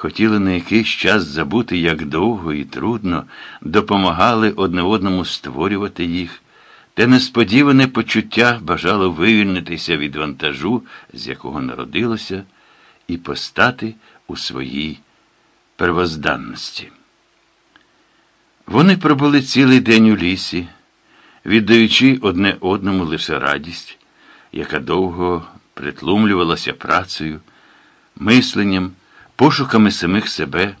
хотіли на якийсь час забути, як довго і трудно допомагали одне одному створювати їх, те несподіване почуття бажало вивільнитися від вантажу, з якого народилося, і постати у своїй первозданності. Вони пробули цілий день у лісі, віддаючи одне одному лише радість, яка довго притлумлювалася працею, мисленням, пошуками самих себе,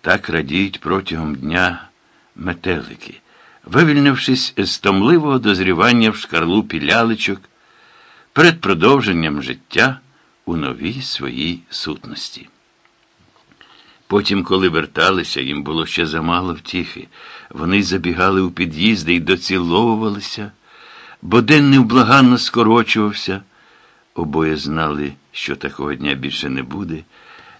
так радіють протягом дня метелики, вивільнившись з томливого дозрівання в шкарлупі ляличок перед продовженням життя у новій своїй сутності. Потім, коли верталися, їм було ще замало втіхи. Вони забігали у під'їзди і доціловувалися, бо день невблаганно скорочувався. Обоє знали, що такого дня більше не буде.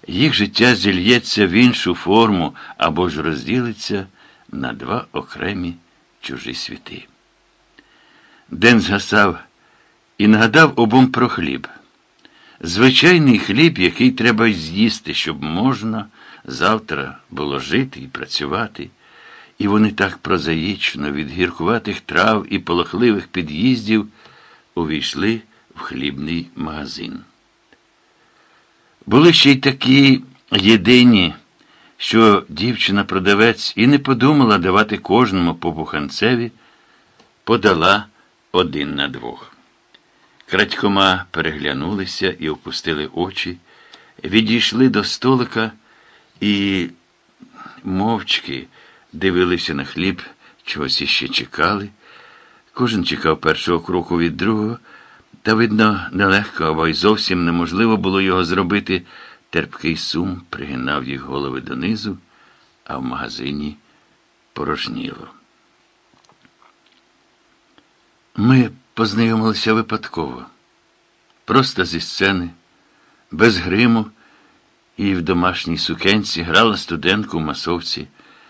Їх життя зільється в іншу форму або ж розділиться на два окремі чужі світи. День згасав і нагадав обом про хліб. Звичайний хліб, який треба з'їсти, щоб можна завтра було жити і працювати, і вони так прозаїчно від гіркуватих трав і полохливих під'їздів увійшли в хлібний магазин. Були ще й такі єдині, що дівчина-продавець і не подумала давати кожному по буханцеві, подала один на двох. Крадькома переглянулися і опустили очі, відійшли до столика і мовчки дивилися на хліб, чогось іще чекали. Кожен чекав першого кроку від другого, та, видно, нелегко або й зовсім неможливо було його зробити. Терпкий сум пригинав їх голови донизу, а в магазині порожніло. Ми познайомилися випадково, просто зі сцени, без гриму і в домашній сукенці грала студентку в масовці.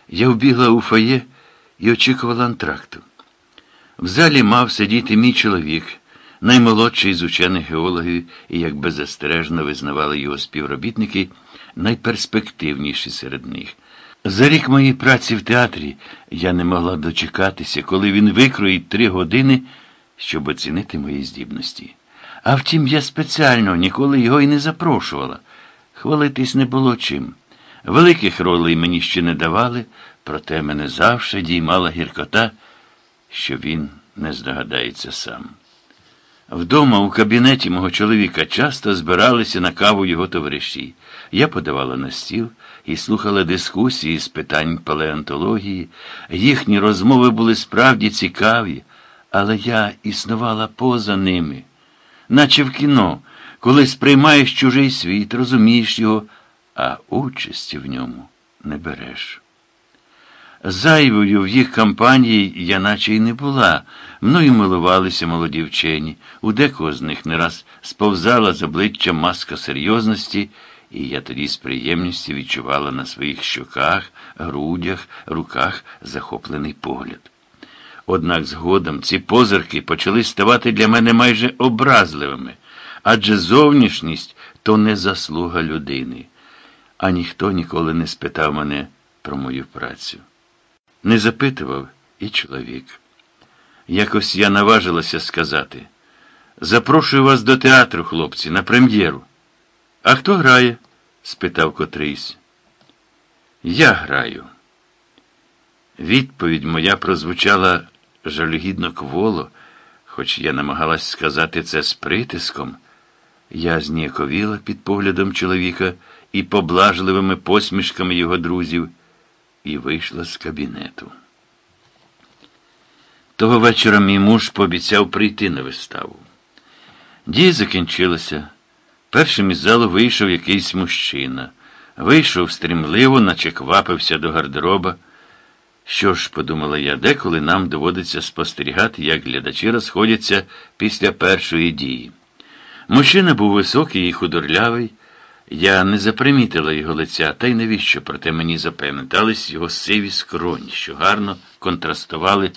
Я вбігла у фоє і очікувала антракту. В залі мав сидіти мій чоловік, наймолодший з учених геологів, і, як беззастережно визнавали його співробітники, найперспективніший серед них. За рік моєї праці в театрі я не могла дочекатися, коли він викроїть три години, щоб оцінити мої здібності. А втім, я спеціально ніколи його і не запрошувала. Хвалитись не було чим. Великих ролей мені ще не давали, проте мене завжди діймала гіркота, що він не здогадається сам. Вдома у кабінеті мого чоловіка часто збиралися на каву його товариші. Я подавала на стіл і слухала дискусії з питань палеонтології. Їхні розмови були справді цікаві, але я існувала поза ними, наче в кіно, коли сприймаєш чужий світ, розумієш його, а участі в ньому не береш. Зайвою в їх кампанії я наче й не була. Мною милувалися молоді вчені. У декого з них не раз сповзала з обличчя маска серйозності, і я тоді з приємністю відчувала на своїх щоках, грудях, руках захоплений погляд. Однак згодом ці позирки почали ставати для мене майже образливими, адже зовнішність то не заслуга людини, а ніхто ніколи не спитав мене про мою працю. Не запитував і чоловік. Якось я наважилася сказати. Запрошую вас до театру, хлопці, на прем'єру. А хто грає? спитав котрийсь. Я граю. Відповідь моя прозвучала жалюгідно кволо, хоч я намагалась сказати це з притиском. Я зніяковіла під поглядом чоловіка і поблажливими посмішками його друзів і вийшла з кабінету. Того вечора мій муж пообіцяв прийти на виставу. Дія закінчилася. Першим із залу вийшов якийсь мужчина. Вийшов стрімливо, наче квапився до гардероба. Що ж, подумала я, деколи нам доводиться спостерігати, як глядачі розходяться після першої дії. Мужчина був високий і худорлявий. Я не запримітила його лиця, та й навіщо, проте мені запам'ятались його сиві скроні, що гарно контрастували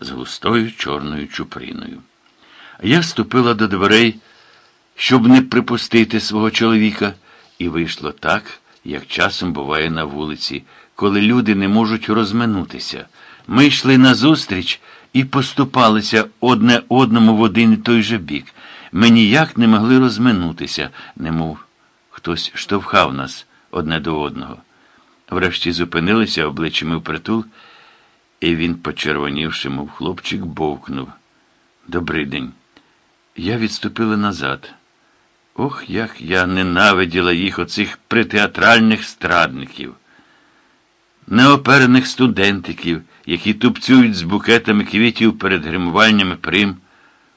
з густою чорною чуприною. Я ступила до дверей, щоб не припустити свого чоловіка, і вийшло так, як часом буває на вулиці, коли люди не можуть розминутися. Ми йшли назустріч і поступалися одне одному в один і той же бік. Ми ніяк не могли розминутися, немов хтось штовхав нас одне до одного. Врешті зупинилися обличчями впритул, і він, почервонівши, мов хлопчик, бовкнув. Добрий день. Я відступила назад. Ох, як я ненавиділа їх, оцих притеатральних страдників, неоперених студентиків, які тупцюють з букетами квітів перед гримувальнями прим,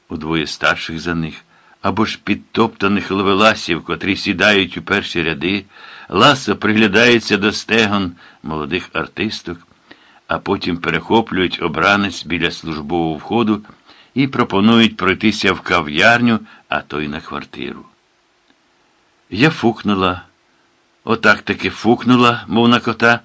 удвоє старших за них, або ж підтоптаних ловеласів, котрі сідають у перші ряди, ласо приглядаються до стегон молодих артисток, а потім перехоплюють обранець біля службового входу і пропонують пройтися в кав'ярню, а то й на квартиру. Я фукнула, отак таки фукнула, мов на кота.